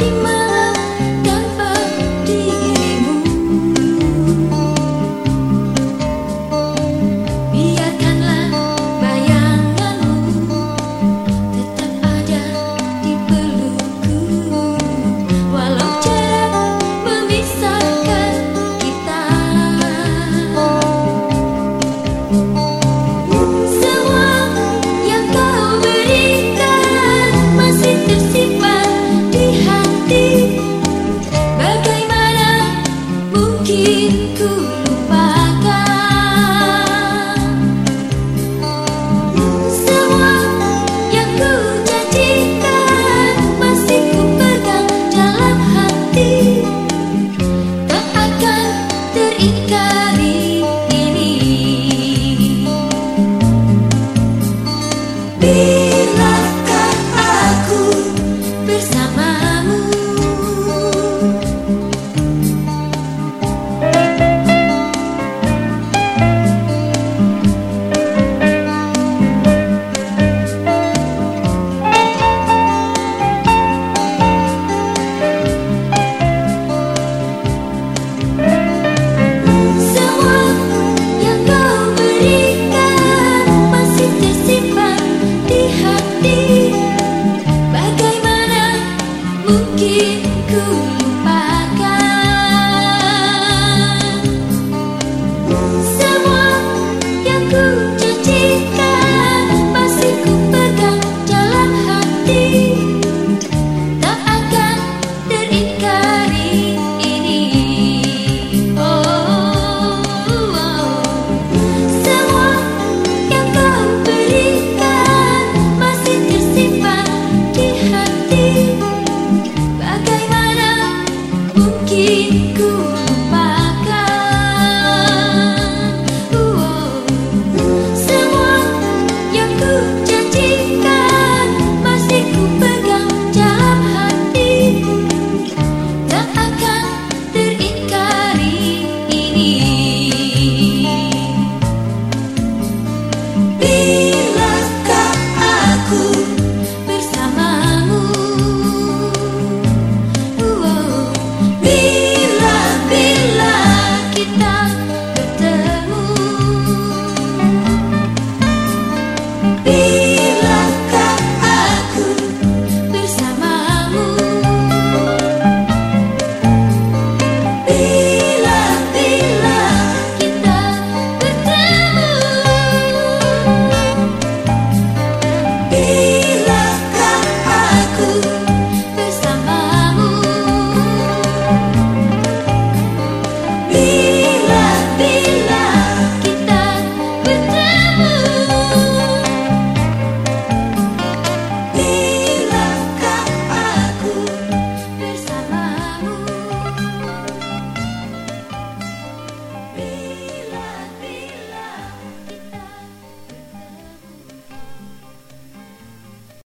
looking my ingin